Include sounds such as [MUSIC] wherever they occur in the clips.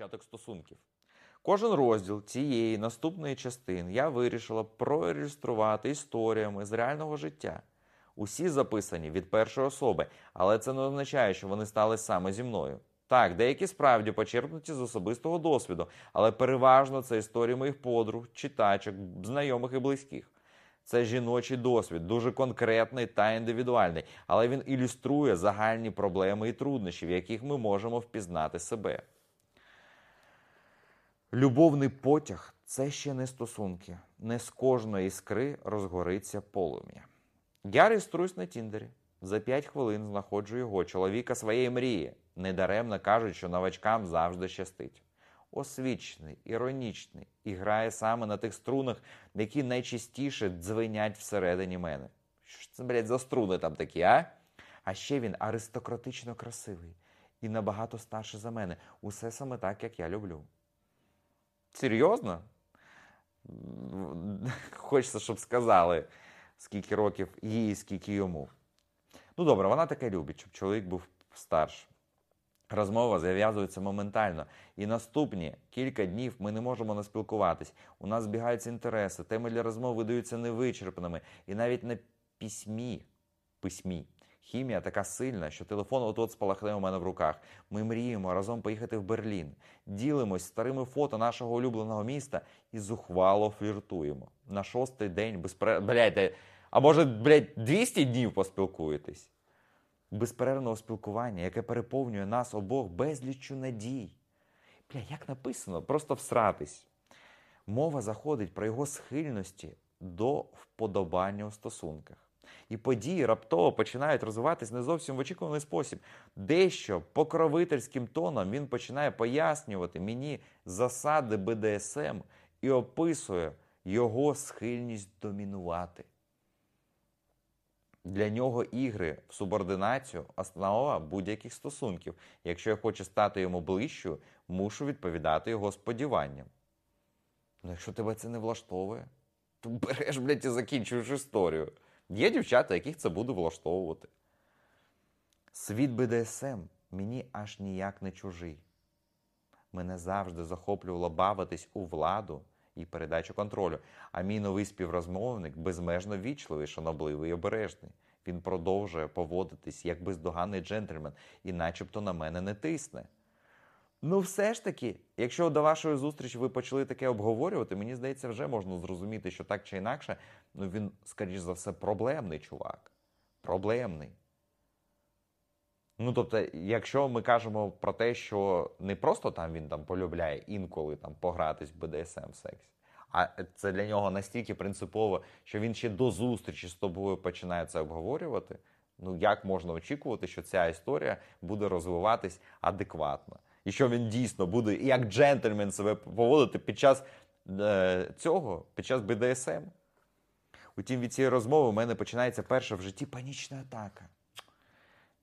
початок стосунків. Кожен розділ цієї наступної частини я вирішила проілюструвати історіями з реального життя. Усі записані від першої особи, але це не означає, що вони стали саме зі мною. Так, деякі справді почерпнуті з особистого досвіду, але переважно це історії моїх подруг, читачок, знайомих і близьких. Це жіночий досвід, дуже конкретний та індивідуальний, але він ілюструє загальні проблеми і труднощі, в яких ми можемо впізнати себе. Любовний потяг це ще не стосунки. Не з кожної іскри розгориться полум'я. Я реєструюсь на Тіндері. За 5 хвилин знаходжу його, чоловіка своєї мрії. Недаремно кажуть, що новачкам завжди щастить. Освічений, іронічний і грає саме на тих струнах, які найчастіше дзвенять всередині мене. Що ж це, блядь, за струни там такі, а? А ще він аристократично красивий і набагато старший за мене. Усе саме так, як я люблю. Серйозно? Хочеться, щоб сказали, скільки років їй, скільки йому. Ну добре, вона таке любить, щоб чоловік був старшим. Розмова зав'язується моментально. І наступні кілька днів ми не можемо не спілкуватись. У нас збігаються інтереси, теми для розмов видаються невичерпними. І навіть на письмі, письмі хімія така сильна, що телефон от-от спалахне у мене в руках. Ми мріємо разом поїхати в Берлін, ділимось старими фото нашого улюбленого міста і зухвало фліртуємо. На шостий день безпре... Блядь, а може, блядь, 200 днів поспілкуєтесь? безперервного спілкування, яке переповнює нас обох безліччю надій. Бля, як написано, просто всратись. Мова заходить про його схильності до вподобання у стосунках. І події раптово починають розвиватись не зовсім в очікуваний спосіб. Дещо покровительським тоном він починає пояснювати мені засади БДСМ і описує його схильність домінувати. Для нього ігри в субординацію основа будь-яких стосунків. Якщо я хочу стати йому ближчою, мушу відповідати його сподіванням. Ну, якщо тебе це не влаштовує, то береш, блядь, і закінчуєш історію. Є дівчата, яких це буде влаштовувати. Світ БДСМ мені аж ніяк не чужий. Мене завжди захоплювало бавитись у владу і передачу контролю. А мій новий співрозмовник безмежно вічливий, шанобливий і обережний. Він продовжує поводитись як бездоганний джентльмен і начебто на мене не тисне. Ну, все ж таки, якщо до вашої зустрічі ви почали таке обговорювати, мені здається, вже можна зрозуміти, що так чи інакше, ну він, скоріш за все, проблемний чувак. Проблемний. Ну, тобто, якщо ми кажемо про те, що не просто там він там полюбляє інколи там погратись в БДСМ сексі, а це для нього настільки принципово, що він ще до зустрічі з тобою починає це обговорювати. Ну як можна очікувати, що ця історія буде розвиватись адекватно? І що він дійсно буде як джентльмен себе поводити під час е, цього, під час БДСМ? Утім, від цієї розмови у мене починається перша в житті панічна атака.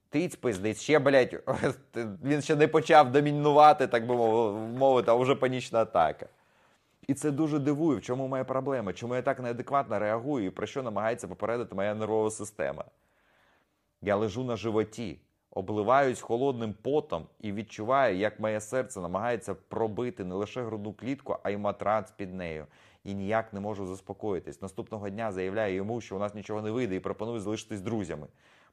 Тиць пиздець, ще, блядь, [LAUGHS] він ще не почав домінувати, так би мовити, а вже панічна атака. І це дуже дивує, в чому моя проблема, чому я так неадекватно реагую і про що намагається попередити моя нервова система. Я лежу на животі, обливаюсь холодним потом і відчуваю, як моє серце намагається пробити не лише грудну клітку, а й матрац під нею. І ніяк не можу заспокоїтись. Наступного дня заявляю йому, що у нас нічого не вийде, і пропоную залишитись друзями.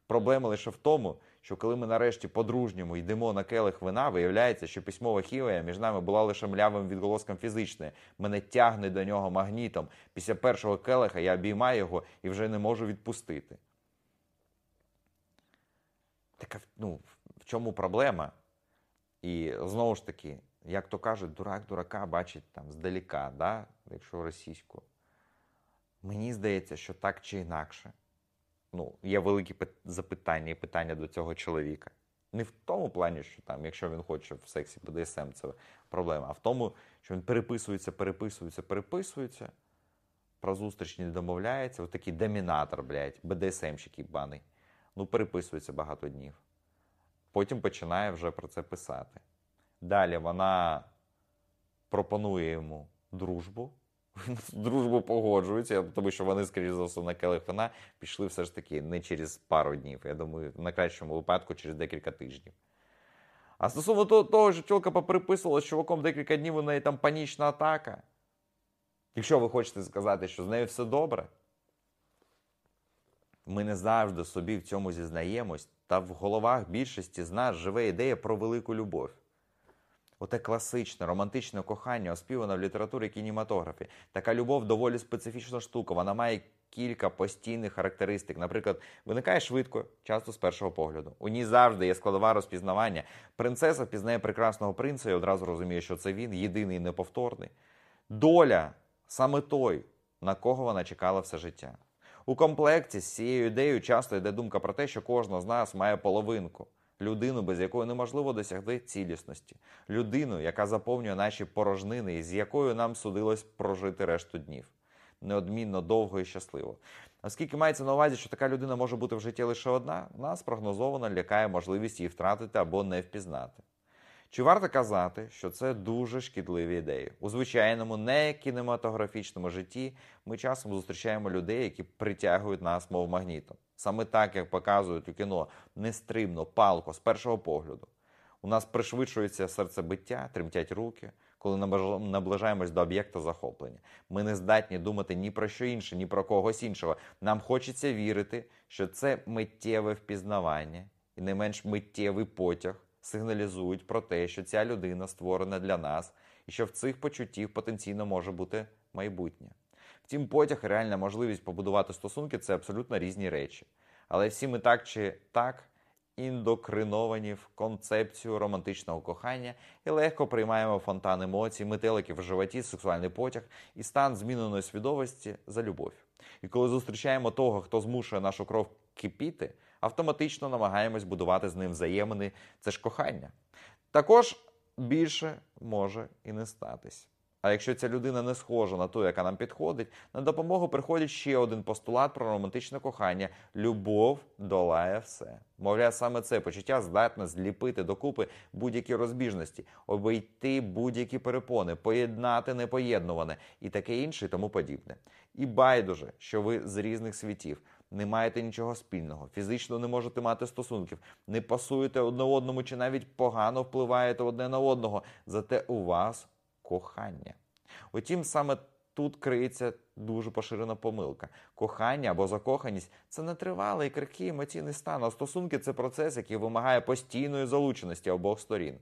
Проблема лише в тому, що коли ми нарешті по-дружньому йдемо на келих вина, виявляється, що письмова хімія між нами була лише млявим відголоском фізичної. Мене тягне до нього магнітом. Після першого келиха я обіймаю його і вже не можу відпустити. Така ну, в чому проблема? І знову ж таки, як то кажуть, дурак дурака бачить там здаліка, да? якщо російську. Мені здається, що так чи інакше ну, є великі запитання і питання до цього чоловіка. Не в тому плані, що там, якщо він хоче в сексі БДСМ, це проблема, а в тому, що він переписується, переписується, переписується, про зустріч не домовляється. Ось такий домінатор, блядь, БДСМщик їбаний. Ну, переписується багато днів. Потім починає вже про це писати. Далі вона пропонує йому дружбу [LAUGHS] дружбу погоджуються, тому що вони, скоріш за все, на келих вина пішли все ж таки не через пару днів. Я думаю, на кращому випадку через декілька тижнів. А стосовно того що тілка поприписувала з чуваком декілька днів у неї там панічна атака. Якщо ви хочете сказати, що з нею все добре, ми не завжди собі в цьому зізнаємось, та в головах більшості з нас живе ідея про велику любов. Оте класичне, романтичне кохання, оспіване в літературі і кінематографі. Така любов доволі специфічна штука. Вона має кілька постійних характеристик. Наприклад, виникає швидко, часто з першого погляду. У ній завжди є складова розпізнавання. Принцеса впізнає прекрасного принца і одразу розуміє, що це він, єдиний і неповторний. Доля саме той, на кого вона чекала все життя. У комплекті з цією ідеєю часто йде думка про те, що кожна з нас має половинку. Людину, без якої неможливо досягти цілісності, людину, яка заповнює наші порожнини і з якою нам судилось прожити решту днів неодмінно довго і щасливо. Оскільки мається на увазі, що така людина може бути в житті лише одна, нас прогнозовано лякає можливість її втратити або не впізнати. Чи варто казати, що це дуже шкідливі ідеї? У звичайному не кінематографічному житті ми часом зустрічаємо людей, які притягують нас, мов магнітом. Саме так, як показують у кіно, нестримно, палко, з першого погляду. У нас пришвидшується серцебиття, тремтять руки, коли наближаємось до об'єкта захоплення. Ми не здатні думати ні про що інше, ні про когось іншого. Нам хочеться вірити, що це миттєве впізнавання і не менш миттєвий потяг сигналізують про те, що ця людина створена для нас, і що в цих почуттів потенційно може бути майбутнє. Втім, потяг і реальна можливість побудувати стосунки це абсолютно різні речі. Але всі ми так чи так індокриновані в концепцію романтичного кохання і легко приймаємо фонтан емоцій, метелики в животі, сексуальний потяг і стан зміненої свідомості за любов. І коли зустрічаємо того, хто змушує нашу кров кипіти, автоматично намагаємось будувати з ним взаємини. Це ж кохання. Також більше може і не статись. А якщо ця людина не схожа на ту, яка нам підходить, на допомогу приходить ще один постулат про романтичне кохання: любов долає все. Мовляв, саме це почуття здатне зліпити докупи будь-які розбіжності, обійти будь-які перепони, поєднати непоєднуване і таке інше, і тому подібне. І байдуже, що ви з різних світів. Не маєте нічого спільного, фізично не можете мати стосунків, не пасуєте одне одному чи навіть погано впливаєте одне на одного. Зате у вас кохання. Утім, саме тут криється дуже поширена помилка. Кохання або закоханість це не тривалий крихкий емоційний стан, а стосунки це процес, який вимагає постійної залученості обох сторін.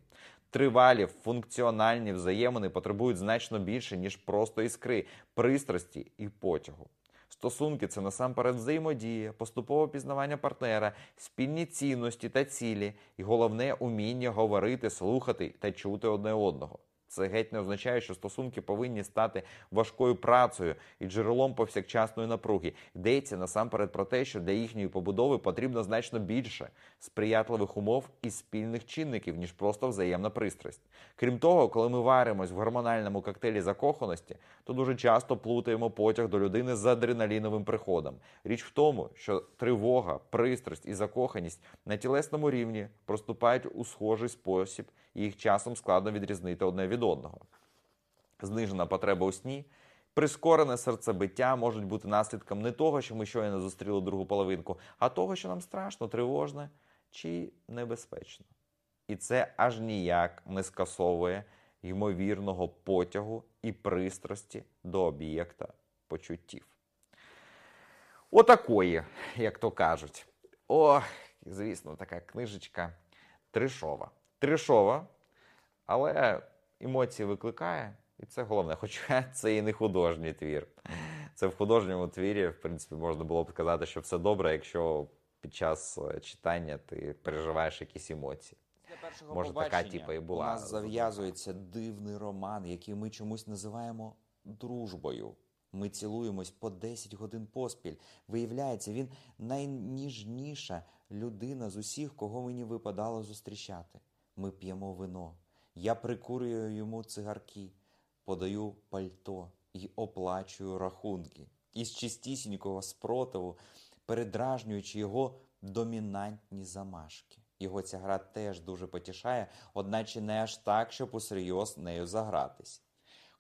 Тривалі функціональні взаємини потребують значно більше, ніж просто іскри, пристрасті і потягу. Стосунки це насамперед взаємодія, поступове пізнавання партнера, спільні цінності та цілі, і головне уміння говорити, слухати та чути одне одного. Це геть не означає, що стосунки повинні стати важкою працею і джерелом повсякчасної напруги. Йдеться насамперед про те, що для їхньої побудови потрібно значно більше сприятливих умов і спільних чинників, ніж просто взаємна пристрасть. Крім того, коли ми варимось в гормональному коктейлі закоханості, то дуже часто плутаємо потяг до людини з адреналіновим приходом. Річ в тому, що тривога, пристрасть і закоханість на тілесному рівні проступають у схожий спосіб, їх часом складно відрізнити одне від одного. Знижена потреба у сні. Прискорене серцебиття можуть бути наслідком не того, що ми щойно зустріли другу половинку, а того, що нам страшно, тривожне чи небезпечно. І це аж ніяк не скасовує ймовірного потягу і пристрасті до об'єкта почуттів. Отакої, як то кажуть. Ох, звісно, така книжечка тришова. Тришова, але емоції викликає, і це головне. Хоча [LAUGHS] це і не художній твір. Це в художньому твірі, в принципі, можна було б сказати, що все добре, якщо під час е, читання ти переживаєш якісь емоції. Може, така типа і була. У нас зав'язується дивний роман, який ми чомусь називаємо дружбою. Ми цілуємось по 10 годин поспіль. Виявляється, він найніжніша людина з усіх, кого мені випадало зустрічати. Ми п'ємо вино. Я прикурюю йому цигарки, подаю пальто і оплачую рахунки. Із чистісінького спротиву, передражнюючи його домінантні замашки. Його ця гра теж дуже потішає, одначе не аж так, щоб усерйоз нею загратись.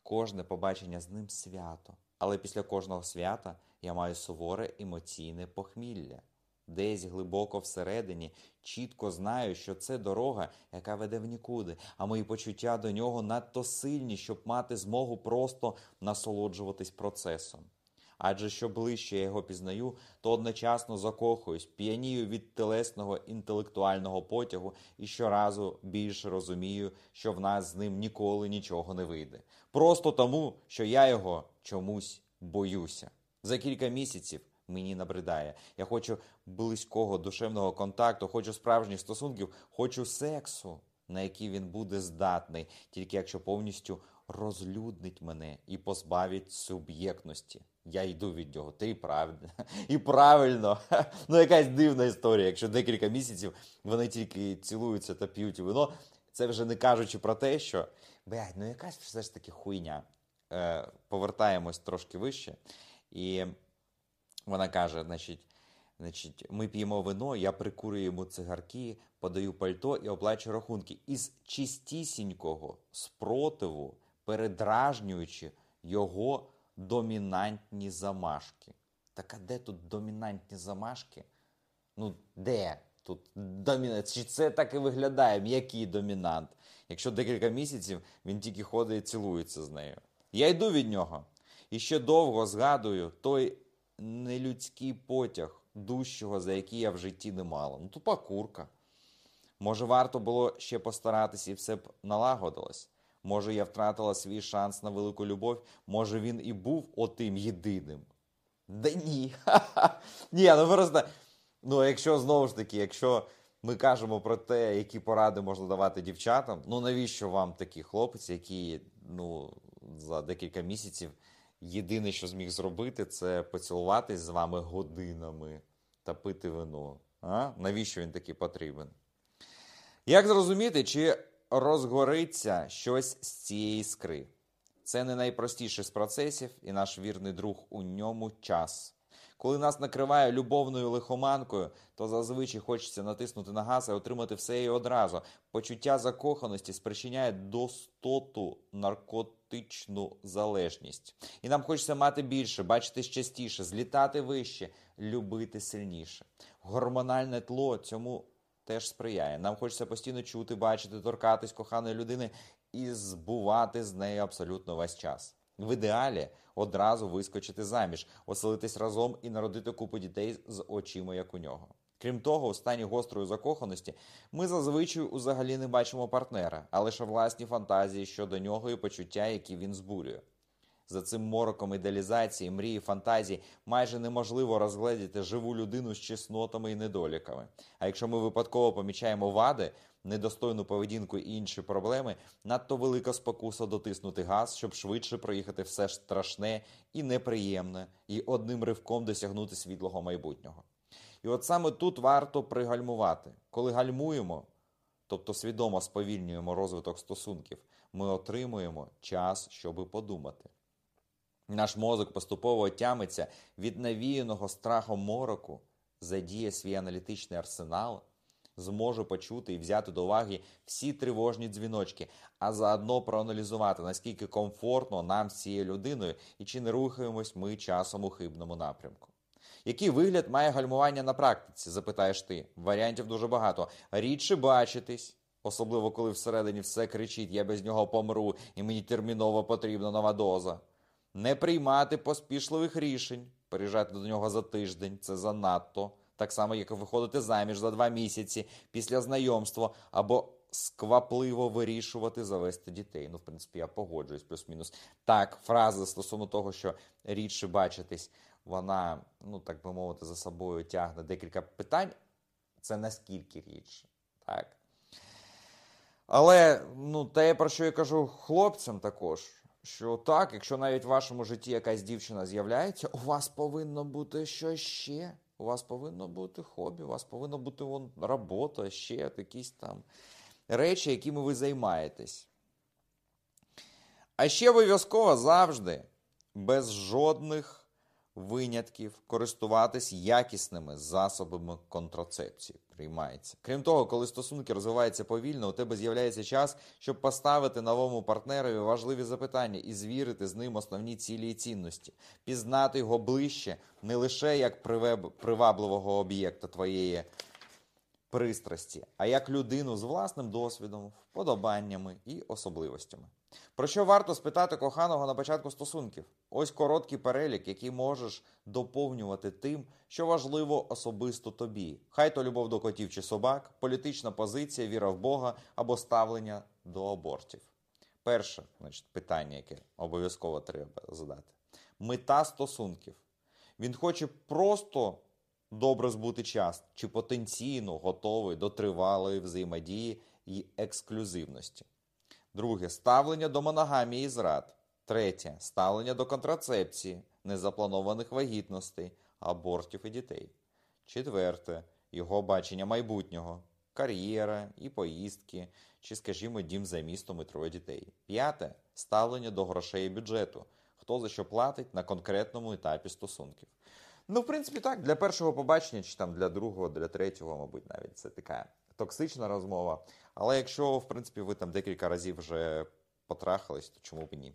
Кожне побачення з ним свято, але після кожного свята я маю суворе емоційне похмілля. Десь глибоко всередині чітко знаю, що це дорога, яка веде в нікуди, а мої почуття до нього надто сильні, щоб мати змогу просто насолоджуватись процесом. Адже що ближче я його пізнаю, то одночасно закохуюсь, п'янію від телесного інтелектуального потягу і щоразу більше розумію, що в нас з ним ніколи нічого не вийде. Просто тому, що я його чомусь боюся. За кілька місяців мені набридає. Я хочу близького душевного контакту, хочу справжніх стосунків, хочу сексу, на який він буде здатний, тільки якщо повністю розлюднить мене і позбавить суб'єктності. Я йду від нього. Ти правильно. [LAUGHS] І правильно. [LAUGHS] Ну, якась дивна історія. Якщо декілька місяців вони тільки цілуються та п'ють вино, це вже не кажучи про те, що блядь, ну якась все ж таки хуйня. Е, повертаємось трошки вище. І вона каже: значить, значить, ми п'ємо вино, я прикурюю йому цигарки, подаю пальто і оплачую рахунки. Із чистісінького спротиву, передражнюючи його домінантні замашки. Так а де тут домінантні замашки? Ну, де тут домінант? Чи це так і виглядає? М'який домінант? Якщо декілька місяців він тільки ходить і цілується з нею. Я йду від нього і ще довго згадую той нелюдський потяг, дужчого, за який я в житті не мала. Ну, тупа курка. Може, варто було ще постаратись і все б налагодилось. Може, я втратила свій шанс на велику любов, може він і був отим єдиним. Да ні. [LAUGHS] Ні, ну просто. Ну, якщо знову ж таки, якщо ми кажемо про те, які поради можна давати дівчатам, ну навіщо вам такий хлопець, який ну, за декілька місяців єдине, що зміг зробити, це поцілуватись з вами годинами та пити вино. А? Навіщо він такий потрібен? Як зрозуміти, чи розгориться щось з цієї іскри? Це не найпростіший з процесів, і наш вірний друг у ньому час. Коли нас накриває любовною лихоманкою, то зазвичай хочеться натиснути на газ і отримати все і одразу. Почуття закоханості спричиняє достоту наркотичну залежність. І нам хочеться мати більше, бачити частіше, злітати вище, любити сильніше. Гормональне тло цьому теж сприяє. Нам хочеться постійно чути, бачити, торкатись коханої людини і збувати з нею абсолютно весь час. В ідеалі одразу вискочити заміж, оселитись разом і народити купу дітей з очима, як у нього. Крім того, у стані гострої закоханості ми зазвичай взагалі не бачимо партнера, а лише власні фантазії щодо нього і почуття, які він збурює. За цим мороком ідеалізації, мрії, фантазії майже неможливо розгледіти живу людину з чеснотами і недоліками. А якщо ми випадково помічаємо вади, недостойну поведінку і інші проблеми, надто велика спокуса дотиснути газ, щоб швидше проїхати все ж страшне і неприємне, і одним ривком досягнути світлого майбутнього. І от саме тут варто пригальмувати. Коли гальмуємо, тобто свідомо сповільнюємо розвиток стосунків, ми отримуємо час, щоби подумати. Наш мозок поступово тямиться від навіяного страхом мороку, задіє свій аналітичний арсенал, зможе почути і взяти до уваги всі тривожні дзвіночки, а заодно проаналізувати, наскільки комфортно нам з цією людиною і чи не рухаємось ми часом у хибному напрямку. Який вигляд має гальмування на практиці? запитаєш ти. Варіантів дуже багато. Рідше бачитись, особливо коли всередині все кричить: я без нього помру, і мені терміново потрібна нова доза. Не приймати поспішливих рішень, переїжджати до нього за тиждень це занадто. Так само, як і виходити заміж за два місяці після знайомства, або сквапливо вирішувати завести дітей. Ну, в принципі, я погоджуюсь, плюс-мінус. Так, фраза стосовно того, що рідше бачитись, вона, ну так би мовити, за собою тягне декілька питань. Це наскільки рідше, так. Але ну, те, про що я кажу хлопцям також, що так, якщо навіть в вашому житті якась дівчина з'являється, у вас повинно бути що ще. У вас повинно бути хобі, у вас повинна бути вон, робота, ще якісь там речі, якими ви займаєтесь. А ще обов'язково завжди, без жодних винятків користуватись якісними засобами контрацепції. Приймається. Крім того, коли стосунки розвиваються повільно, у тебе з'являється час, щоб поставити новому партнерові важливі запитання і звірити з ним основні цілі і цінності, пізнати його ближче не лише як привабливого об'єкта твоєї пристрасті, а як людину з власним досвідом, вподобаннями і особливостями. Про що варто спитати коханого на початку стосунків? Ось короткий перелік, який можеш доповнювати тим, що важливо особисто тобі. Хай то любов до котів чи собак, політична позиція, віра в Бога або ставлення до абортів. Перше значить, питання, яке обов'язково треба задати: мета стосунків. Він хоче просто добре збути час, чи потенційно готовий до тривалої взаємодії і ексклюзивності. Друге ставлення до моногамії і зрад. Третє ставлення до контрацепції, незапланованих вагітностей, абортів і дітей. Четверте його бачення майбутнього, кар'єра і поїздки, чи, скажімо, дім за містом і троє дітей. П'яте ставлення до грошей і бюджету. Хто за що платить на конкретному етапі стосунків. Ну, в принципі, так, для першого побачення, чи там для другого, для третього, мабуть, навіть це така токсична розмова. Але якщо, в принципі, ви там декілька разів вже потрахались, то чому б ні?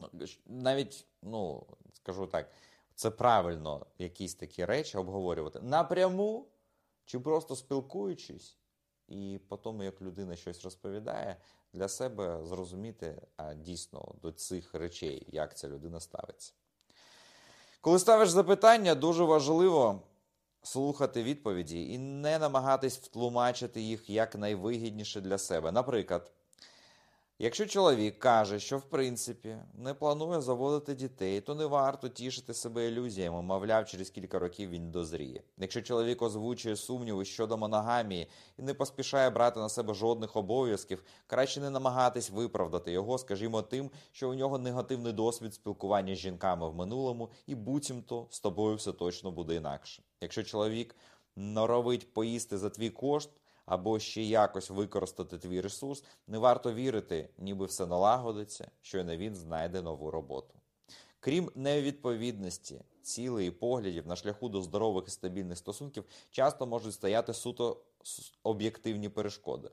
Ну, Навіть, ну, скажу так, це правильно якісь такі речі обговорювати напряму, чи просто спілкуючись, і потім, як людина щось розповідає, для себе зрозуміти а, дійсно до цих речей, як ця людина ставиться. Коли ставиш запитання, дуже важливо слухати відповіді і не намагатись втлумачити їх як найвигідніше для себе. Наприклад, якщо чоловік каже, що в принципі не планує заводити дітей, то не варто тішити себе ілюзіями, мовляв, через кілька років він дозріє. Якщо чоловік озвучує сумніви щодо моногамії і не поспішає брати на себе жодних обов'язків, краще не намагатись виправдати його, скажімо, тим, що у нього негативний досвід спілкування з жінками в минулому, і буцімто з тобою все точно буде інакше. Якщо чоловік норовить поїсти за твій кошт, або ще якось використати твій ресурс, не варто вірити, ніби все налагодиться, щойно він знайде нову роботу. Крім невідповідності, цілей і поглядів на шляху до здорових і стабільних стосунків часто можуть стояти суто об'єктивні перешкоди.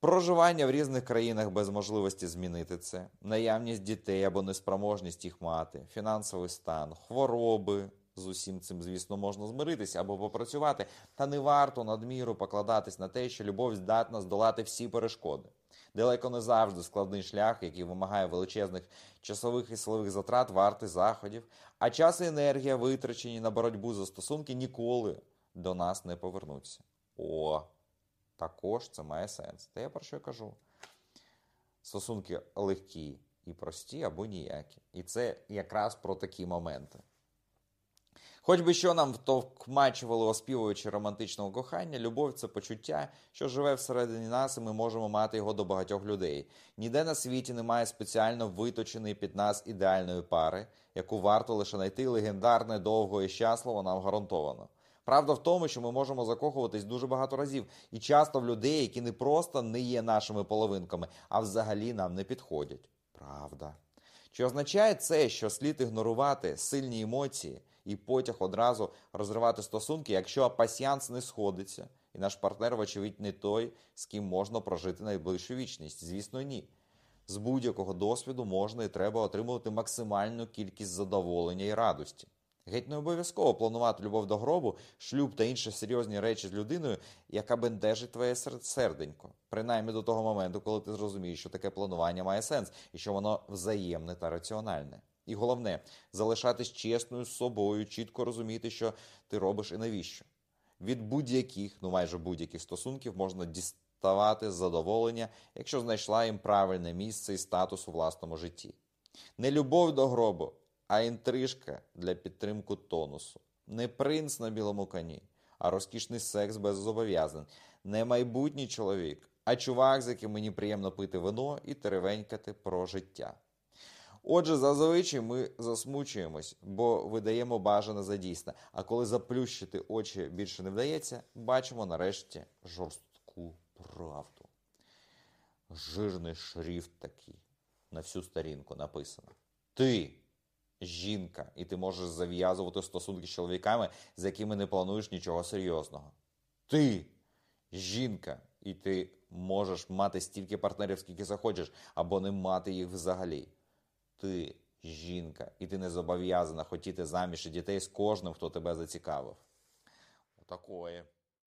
Проживання в різних країнах без можливості змінити це, наявність дітей або неспроможність їх мати, фінансовий стан, хвороби. З усім цим, звісно, можна змиритися або попрацювати, та не варто надміру покладатись на те, що любов здатна здолати всі перешкоди. Далеко не завжди складний шлях, який вимагає величезних часових і силових затрат, вартий заходів, а час і енергія, витрачені на боротьбу за стосунки, ніколи до нас не повернуться. О, також це має сенс. Та я про що кажу? Стосунки легкі і прості або ніякі. І це якраз про такі моменти. Хоч би що нам втовкмачували, оспівуючи романтичного кохання, любов це почуття, що живе всередині нас, і ми можемо мати його до багатьох людей. Ніде на світі немає спеціально виточеної під нас ідеальної пари, яку варто лише знайти легендарне, довго і щасливо нам гарантовано. Правда в тому, що ми можемо закохуватись дуже багато разів, і часто в людей, які не просто не є нашими половинками, а взагалі нам не підходять. Правда. Чи означає це, що слід ігнорувати сильні емоції і потяг одразу розривати стосунки, якщо пасіянс не сходиться, і наш партнер, вочевидь, не той, з ким можна прожити найближчу вічність? Звісно, ні. З будь-якого досвіду можна і треба отримувати максимальну кількість задоволення і радості. Геть не обов'язково планувати любов до гробу, шлюб та інші серйозні речі з людиною, яка бентежить твоє сер- серденько. Принаймні до того моменту, коли ти зрозумієш, що таке планування має сенс і що воно взаємне та раціональне. І головне, залишатись чесною з собою, чітко розуміти, що ти робиш і навіщо. Від будь-яких, ну майже будь-яких стосунків можна діставати задоволення, якщо знайшла їм правильне місце і статус у власному житті. Не любов до гробу, а інтрижка для підтримку тонусу. Не принц на білому коні, а розкішний секс без зобов'язань. Не майбутній чоловік, а чувак, з яким мені приємно пити вино і теревенькати про життя. Отже, зазвичай ми засмучуємось, бо видаємо бажане за дійсне. А коли заплющити очі більше не вдається, бачимо нарешті жорстку правду. Жирний шрифт такий на всю сторінку написано. Ти жінка, і ти можеш зав'язувати стосунки з чоловіками, з якими не плануєш нічого серйозного. Ти жінка, і ти можеш мати стільки партнерів, скільки захочеш, або не мати їх взагалі. Ти жінка, і ти не зобов'язана хотіти заміж дітей з кожним, хто тебе зацікавив. Отакої.